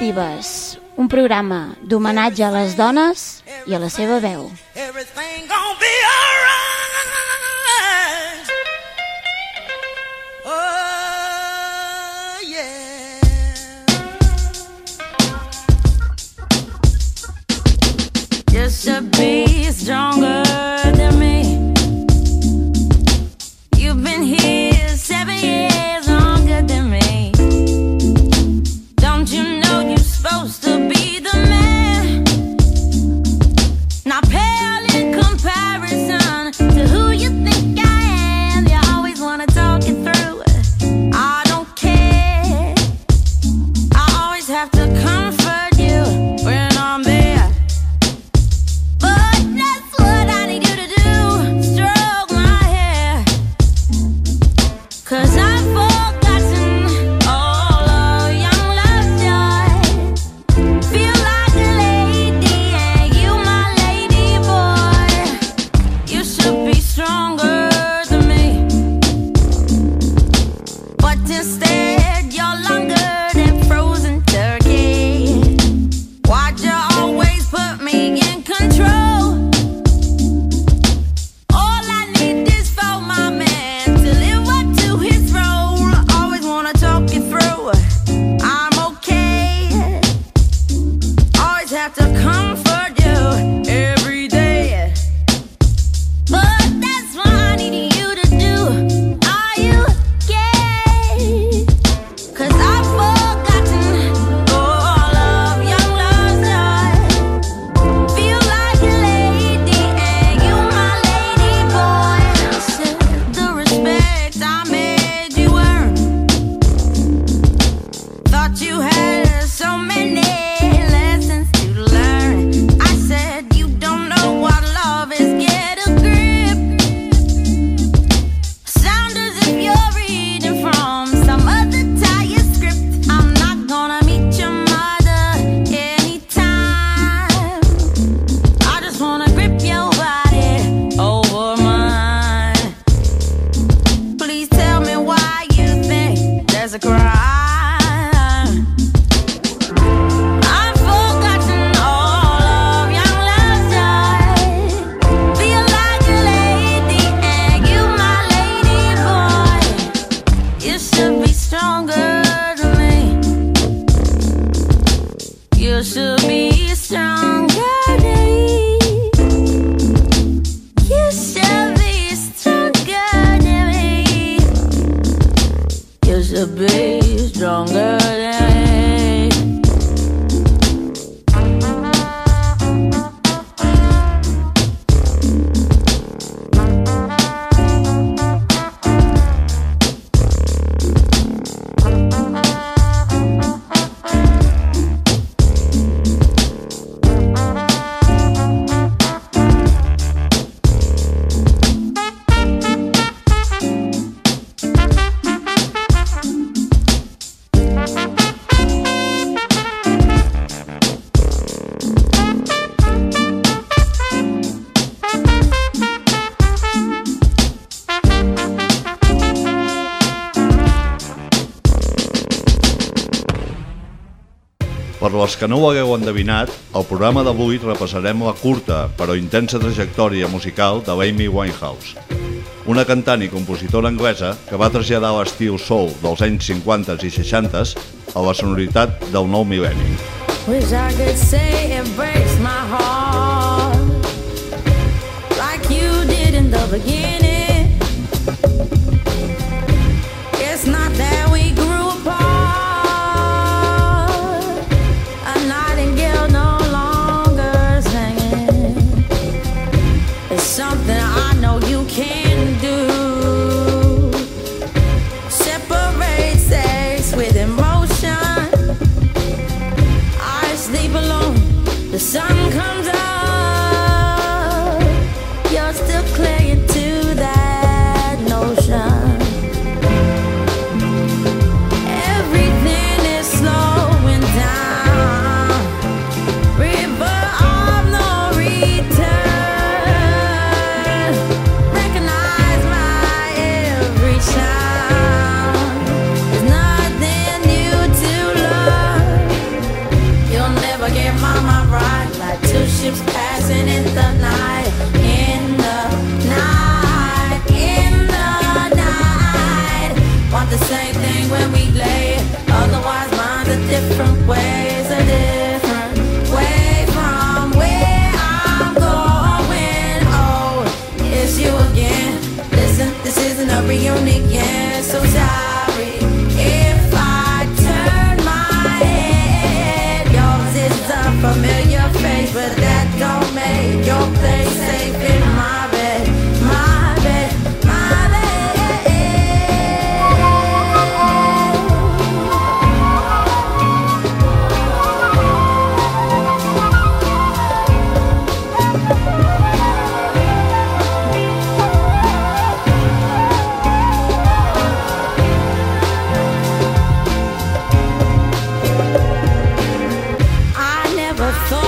Divas, un programa d'homenatge a les dones i a la seva veu. should be stronger than me. You should be stronger than me. You should be stronger than me. You should be stronger than que no ho hagueu endevinat, al programa d'avui repassarem la curta però intensa trajectòria musical de l'Amy Winehouse, una cantant i compositora anglesa que va traslladar l'estil soul dels anys 50 i 60 a la sonoritat del nou mil·lenni. Wish I could say break something I know you can do. 我。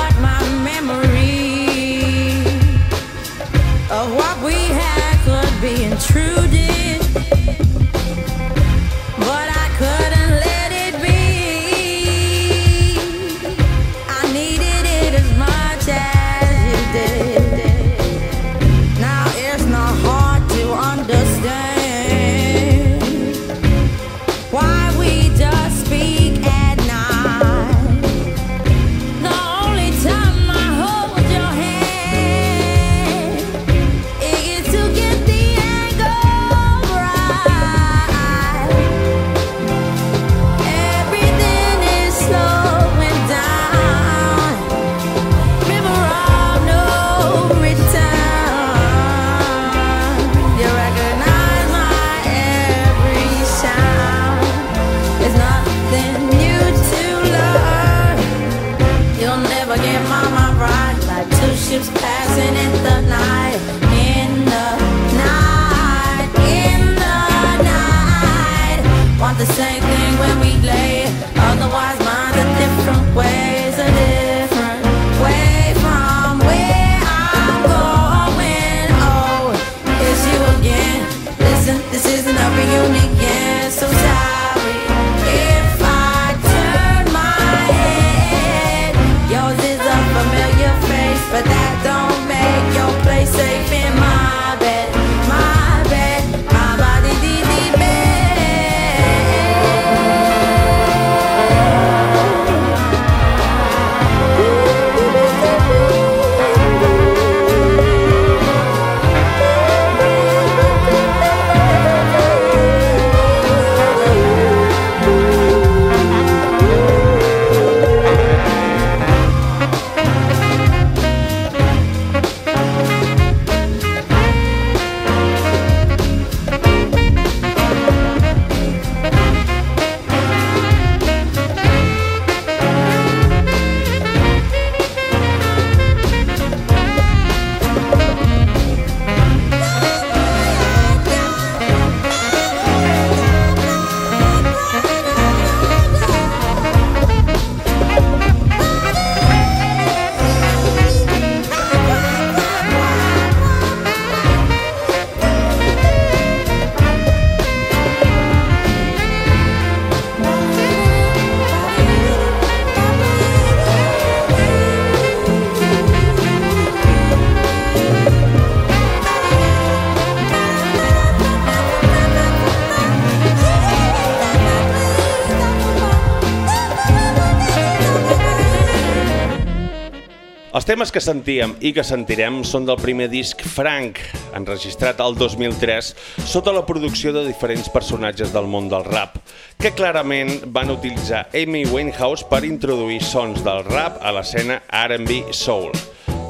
temes que sentíem i que sentirem són del primer disc Frank, enregistrat al 2003 sota la producció de diferents personatges del món del rap, que clarament van utilitzar Amy Winehouse per introduir sons del rap a l'escena R&B Soul.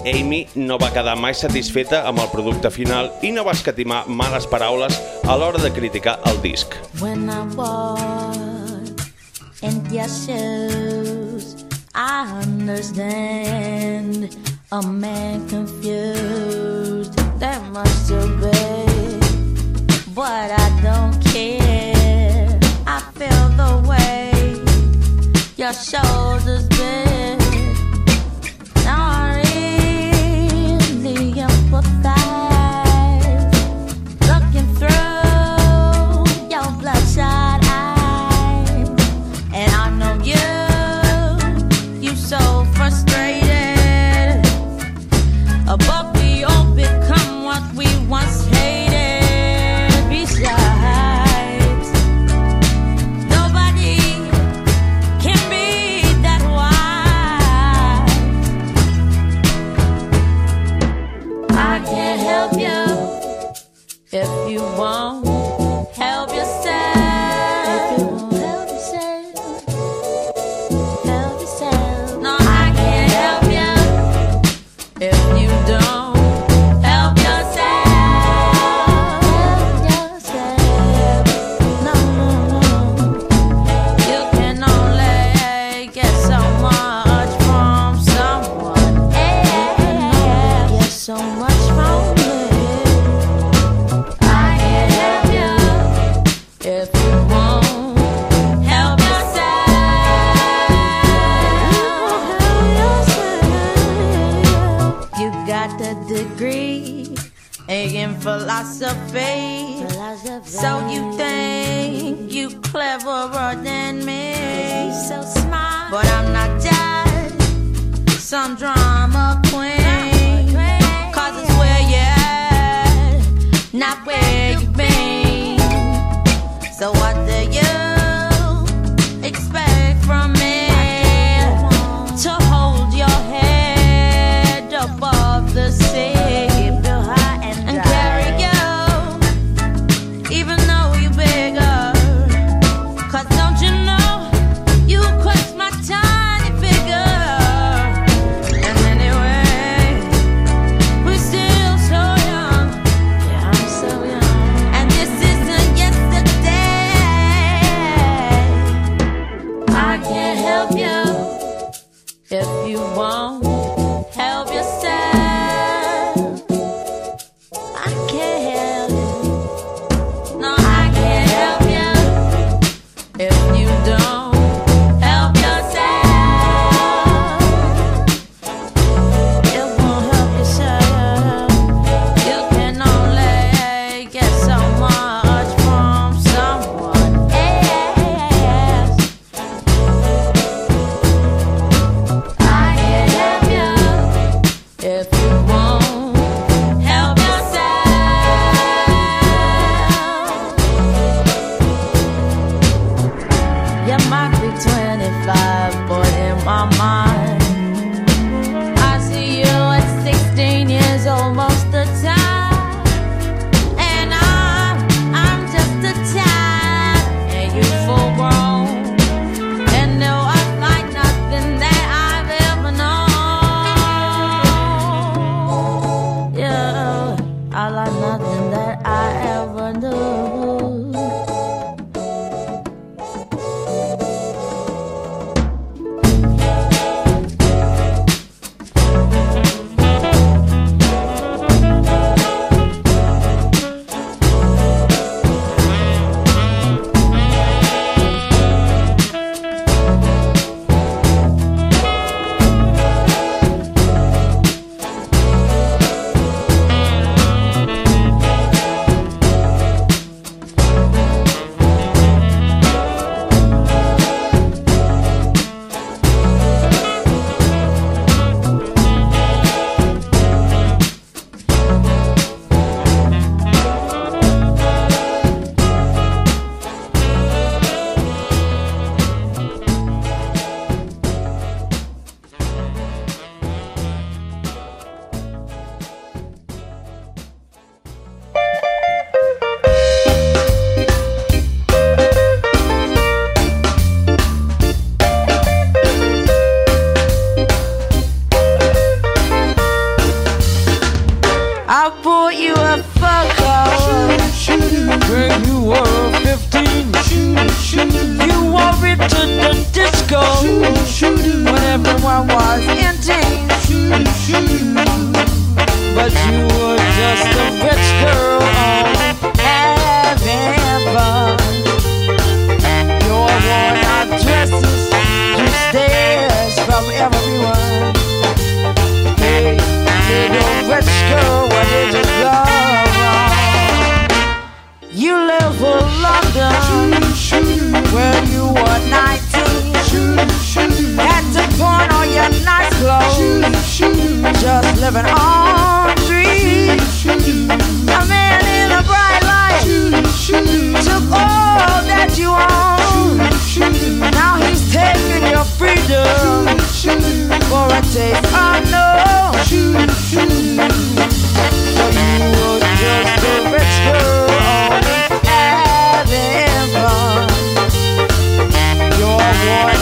Amy no va quedar mai satisfeta amb el producte final i no va escatimar males paraules a l'hora de criticar el disc. When I walk and your shoes I understand a man confused. That must have but I don't care. I feel the way your shoulders bend. in philosophy. philosophy. So you think you cleverer than me? So smart, but I'm not just some drama queen. I bought you a fuck off. When you were 15, you wore it to the disco. When everyone was in But you were just a rich girl having fun. Your worn out dresses, you stares from everyone. Hey, little rich girl. children you were 19. Had to pawn all your nice clothes, just living on A man in a bright light took all that you Now he's taking your freedom for a taste of So you were just a rich girl. war.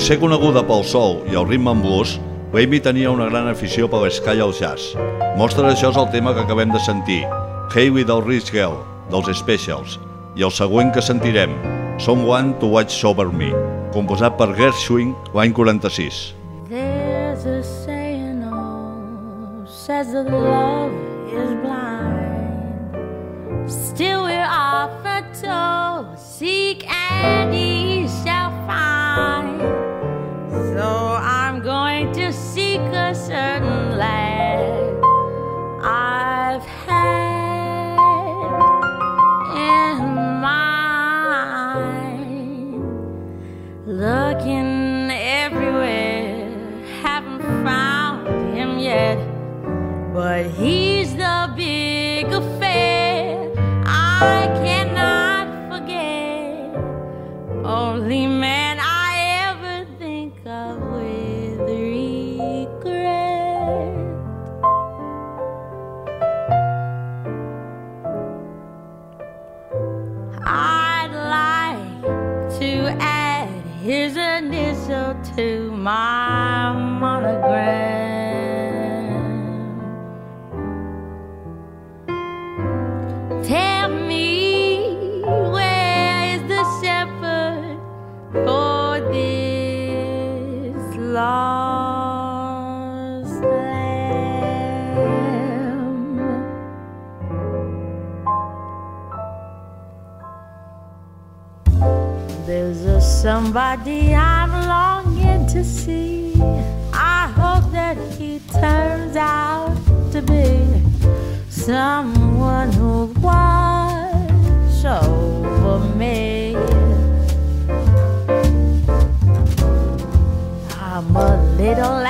ser coneguda pel sol i el ritme en blues, Baby tenia una gran afició per l'esca al jazz. Mostra això és el tema que acabem de sentir, Hey Without Rich Girl, dels Specials, i el següent que sentirem, Someone to Watch Over Me, composat per Gershwin l'any 46. There's a saying, oh, says that love is blind Still we're offered to seek and eat So I'm going to seek a certain land I've had in mind. Looking everywhere, haven't found him yet, but he my monogram. Tell me where is the shepherd for this lost lamb? There's a somebody I've longed to see. I hope that he turns out to be someone who watch over me. I'm a little.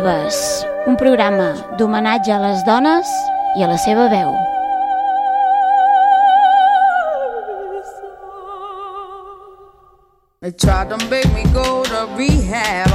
Vives, un programa d'homenatge a les dones i a la seva veu. They tried to make me go to rehab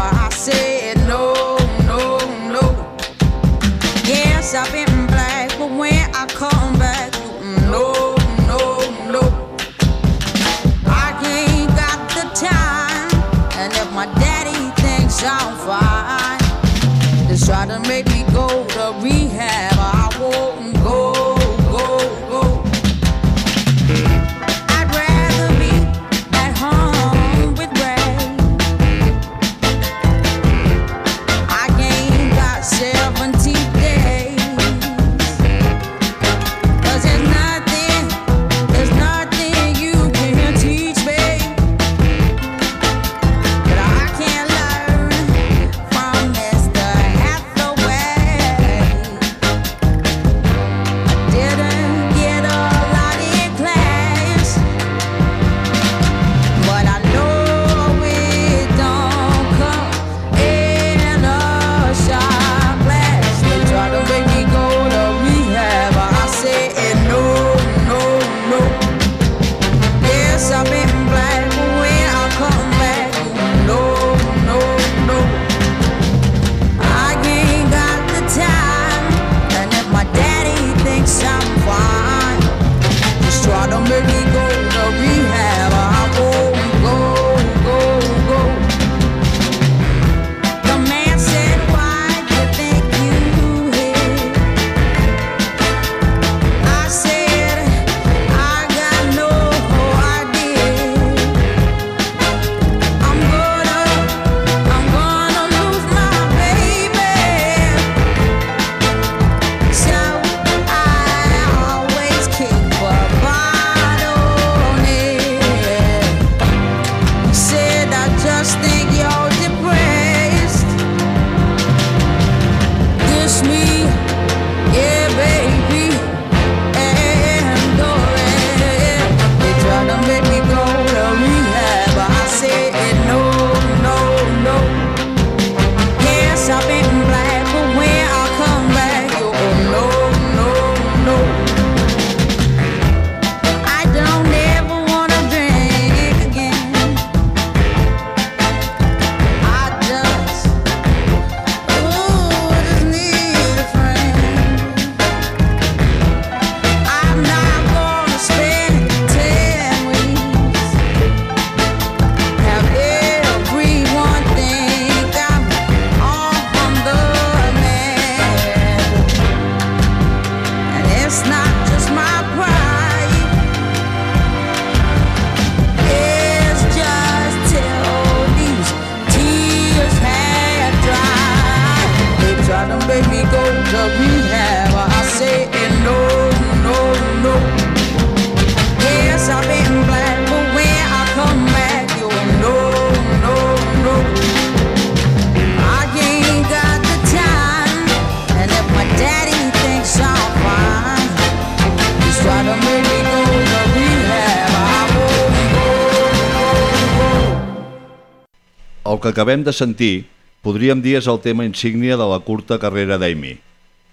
acabem de sentir, podríem dir és el tema insígnia de la curta carrera d'Amy,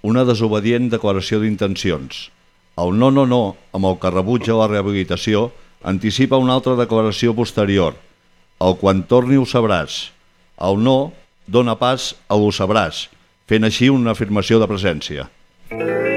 una desobedient declaració d'intencions. El no no no, amb el que rebutja la rehabilitació, anticipa una altra declaració posterior. El quan torni ho sabràs. El no dona pas a ho sabràs, fent així una afirmació de presència. Mm.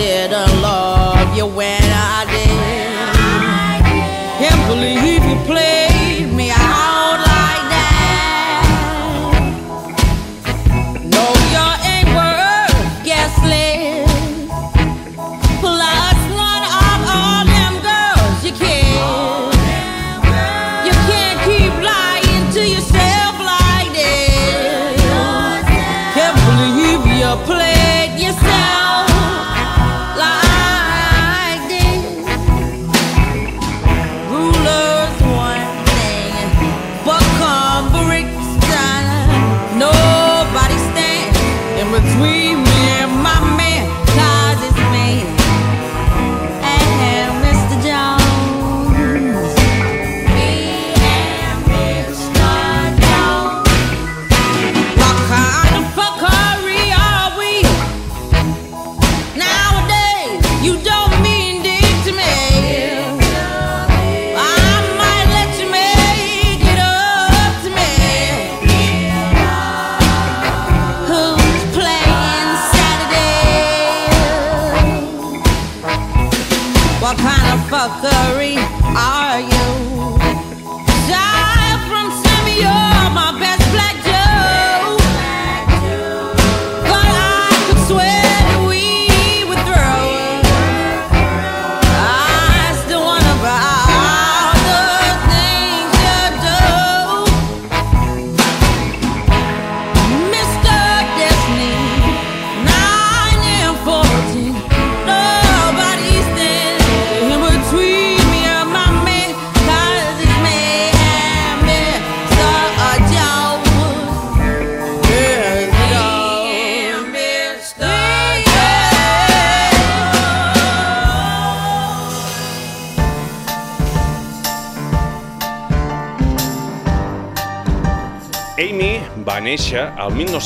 did. Um,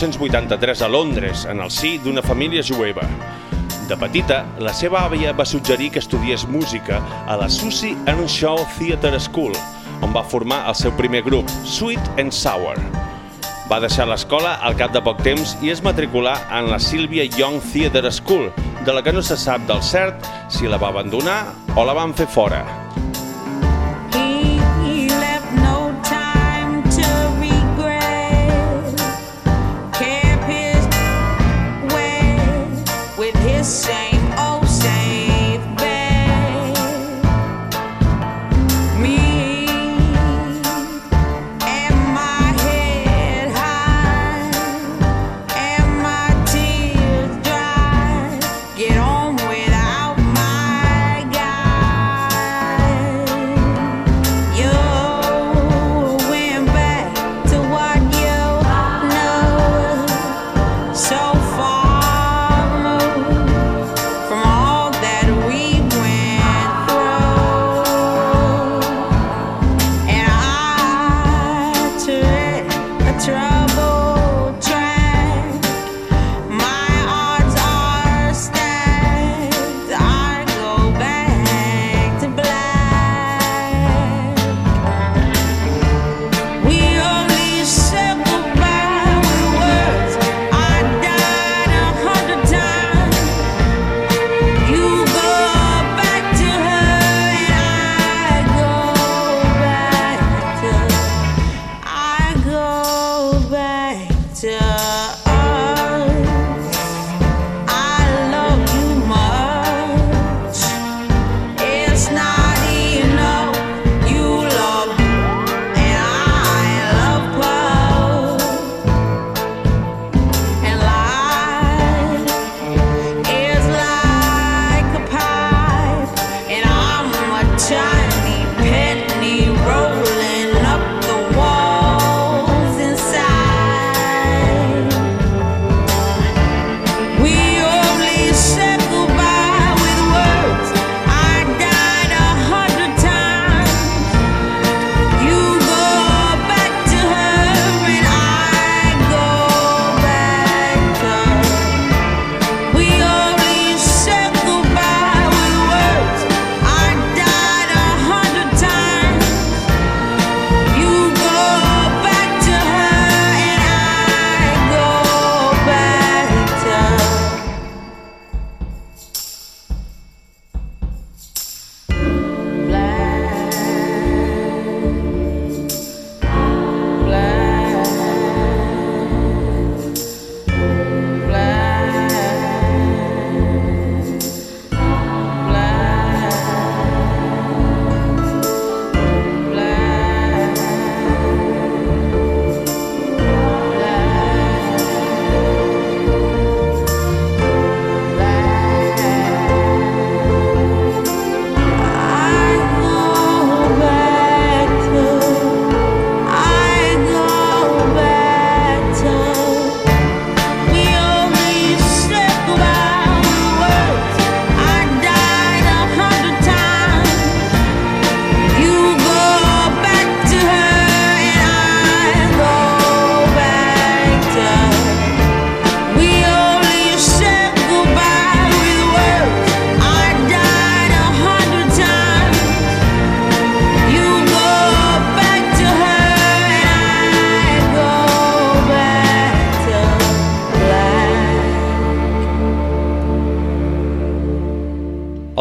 1983 a Londres, en el si d'una família jueva. De petita, la seva àvia va suggerir que estudiés música a la Susie Earnshaw Theatre School, on va formar el seu primer grup, Sweet and Sour. Va deixar l'escola al cap de poc temps i es matriculà en la Sylvia Young Theatre School, de la que no se sap del cert si la va abandonar o la van fer fora.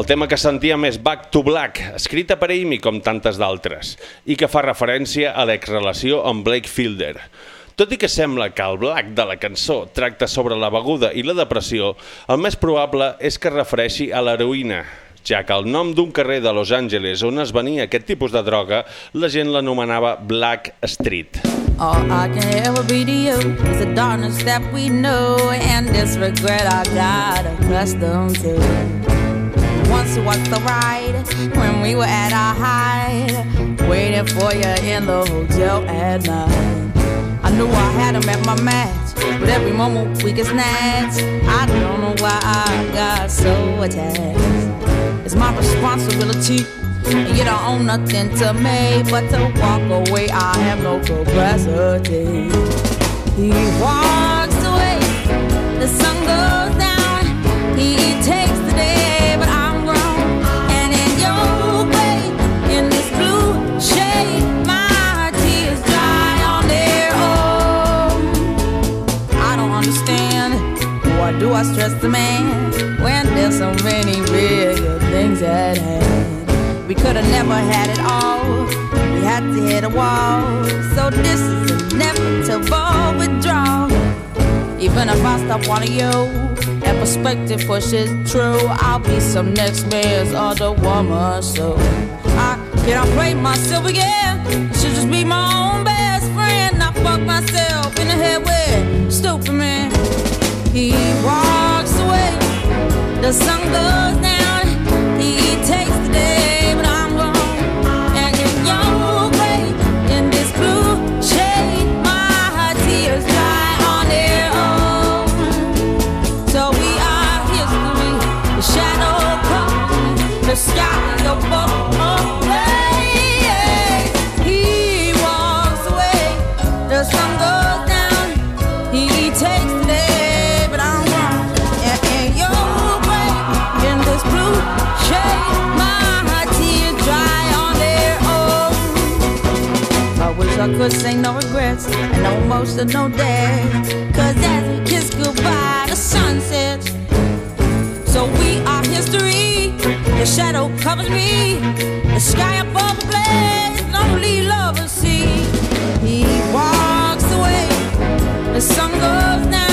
El tema que sentíem és Back to Black, escrita per Amy com tantes d'altres, i que fa referència a l'exrelació amb Blake Fielder. Tot i que sembla que el black de la cançó tracta sobre la beguda i la depressió, el més probable és que refereixi a l'heroïna, ja que el nom d'un carrer de Los Angeles on es venia aquest tipus de droga, la gent l'anomenava Black Street. All I can ever be to you is the darkness that we know and this regret I got accustomed to. once was the ride when we were at our height, waiting for you in the hotel at night. I knew I had him at my match, but every moment we get snatched. I don't know why I got so attached. It's my responsibility. And you don't own nothing to me but to walk away. I have no capacity. He walked. must trust the man when there's so many real things at hand. We could have never had it all. We had to hit a wall. So this is inevitable withdrawal. Even if I stop wanting you, that perspective pushes true. I'll be some next man's other woman, so I can't play myself again. Should just be my own best friend. I fuck myself in the head with stupid man. He walks the song goes down. Cause ain't no regrets and no most of no day Cause as we kiss goodbye, the sun sets. So we are history. The shadow covers me. The sky above the blaze. Lonely lovers see. He walks away. The sun goes down.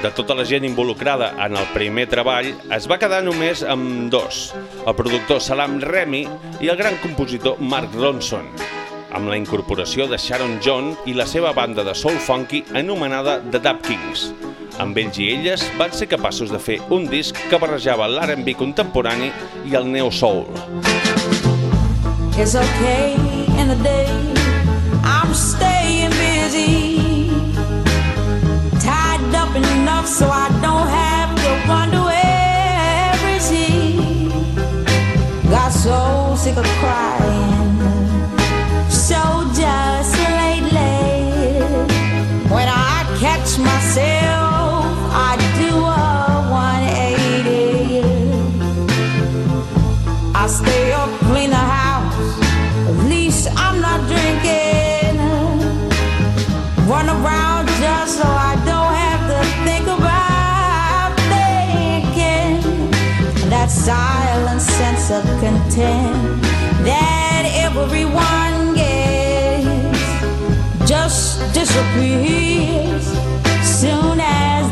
De tota la gent involucrada en el primer treball, es va quedar només amb dos, el productor Salam Remy i el gran compositor Mark Ronson, amb la incorporació de Sharon John i la seva banda de soul funky anomenada The Dab Kings. Amb ells i elles van ser capaços de fer un disc que barrejava l'R&B contemporani i el neo soul. It's okay in the day I'm staying so I don't have to wonder where is he. Got so sick of crying.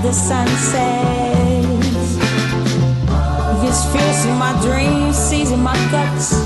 the sunset. This fear's in my dreams, seizing my guts.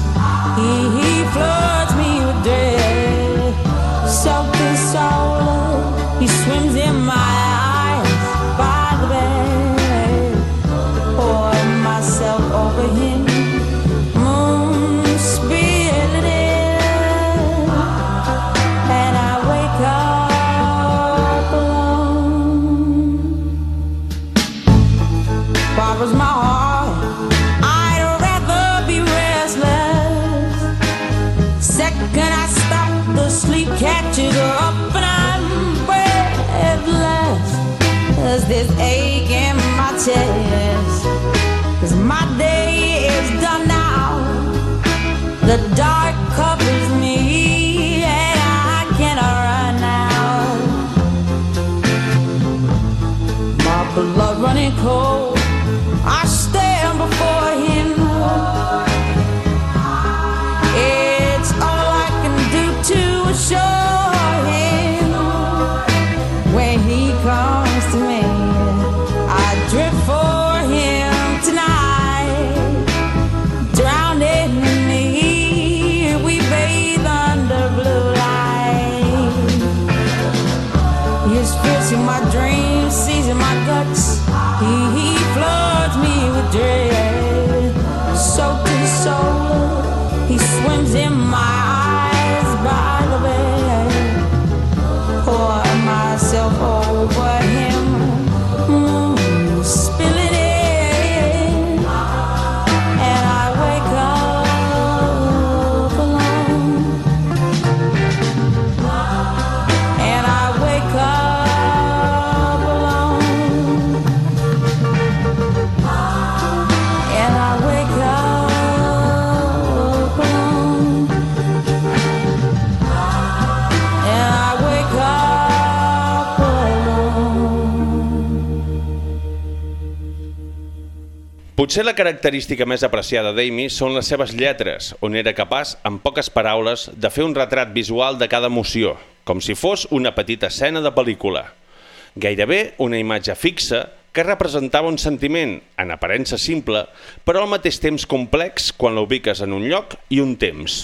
Potser la característica més apreciada d'Amy són les seves lletres, on era capaç, amb poques paraules, de fer un retrat visual de cada emoció, com si fos una petita escena de pel·lícula. Gairebé una imatge fixa que representava un sentiment, en aparença simple, però al mateix temps complex quan la ubiques en un lloc i un temps.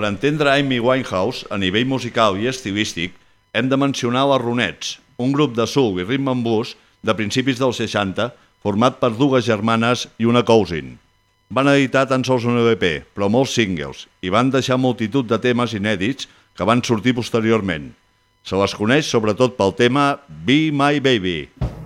Per entendre Amy Winehouse a nivell musical i estilístic, hem de mencionar les Ronets, un grup de soul i ritme en blues de principis dels 60 format per dues germanes i una cousin. Van editar tan sols un EP, però molts singles, i van deixar multitud de temes inèdits que van sortir posteriorment. Se les coneix sobretot pel tema Be My Baby. Be My Baby.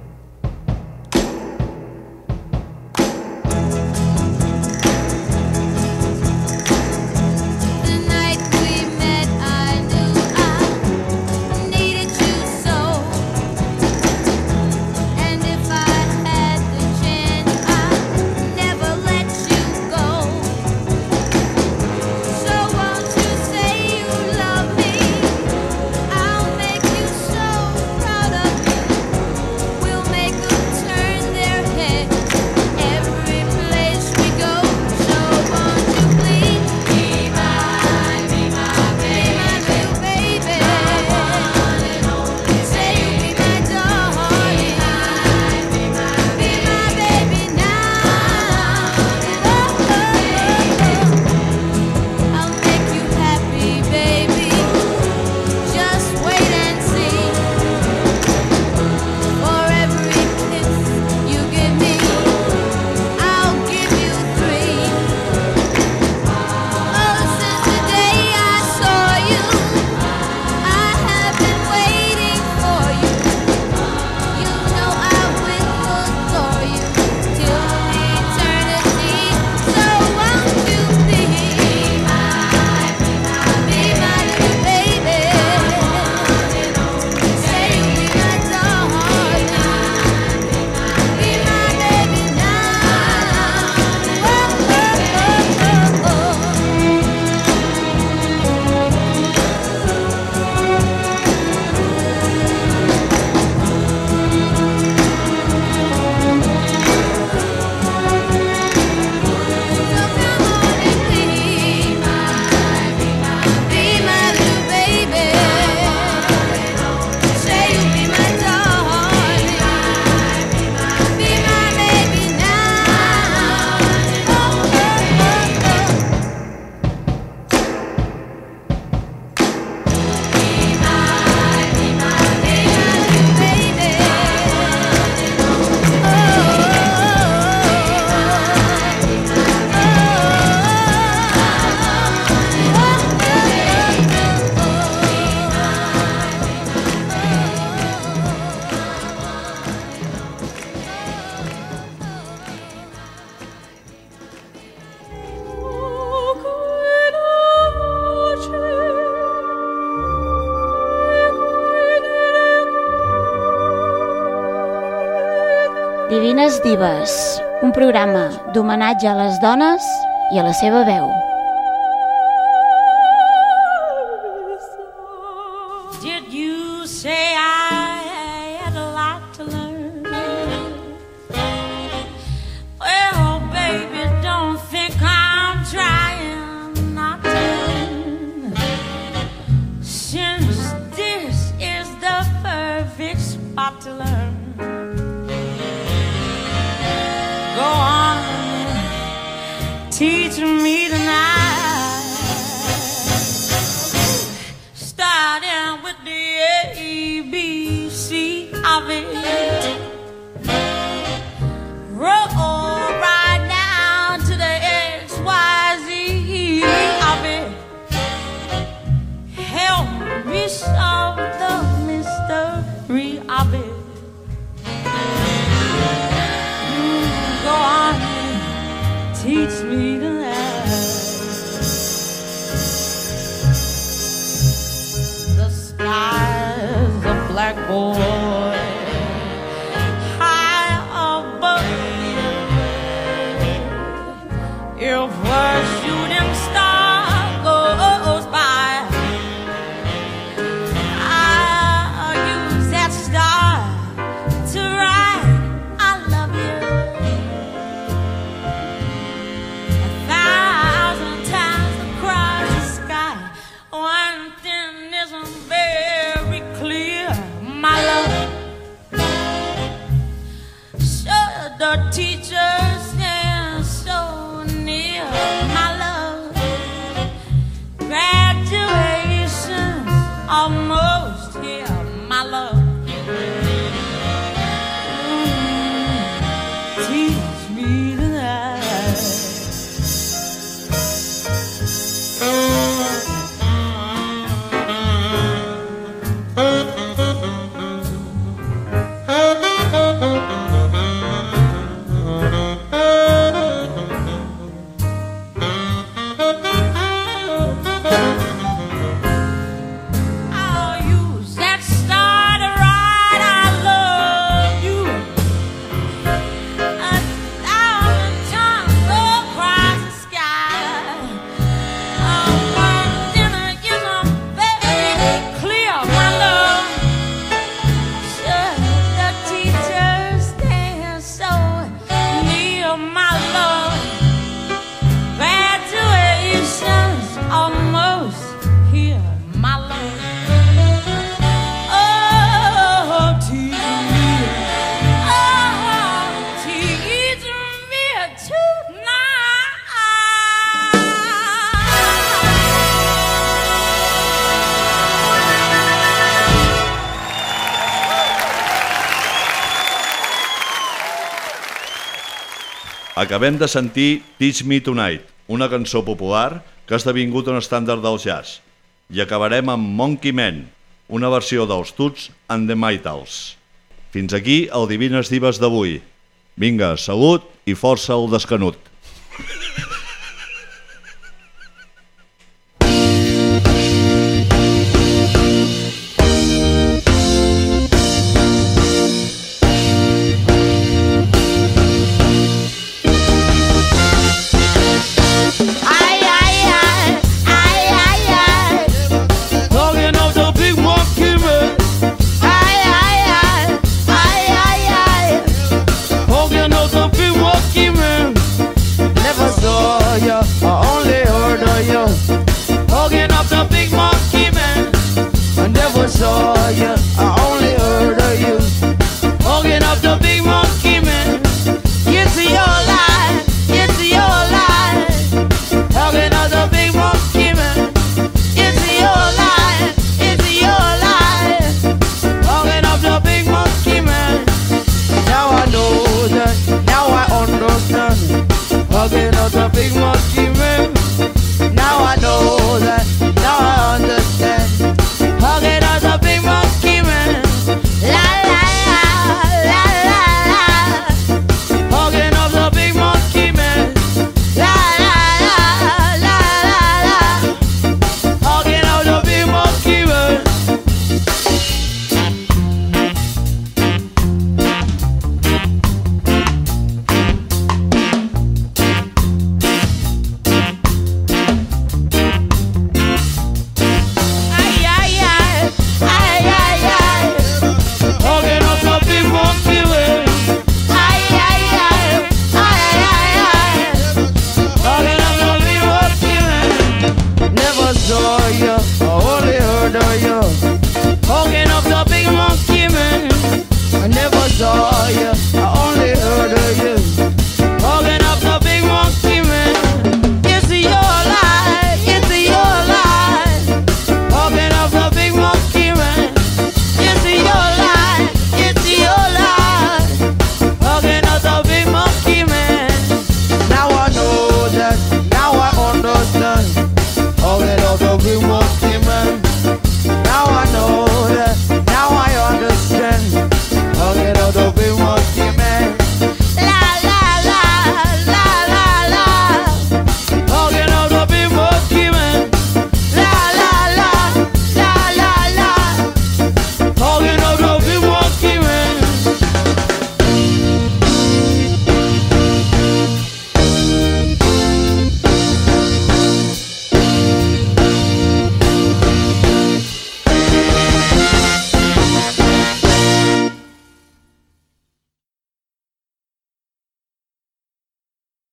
Divines Dives, un programa d'homenatge a les dones i a la seva veu. Acabem de sentir Teach Me Tonight, una cançó popular que ha esdevingut un estàndard del jazz. I acabarem amb Monkey Man, una versió dels Toots and the Mitals. Fins aquí el Divines Divas d'avui. Vinga, salut i força al descanut.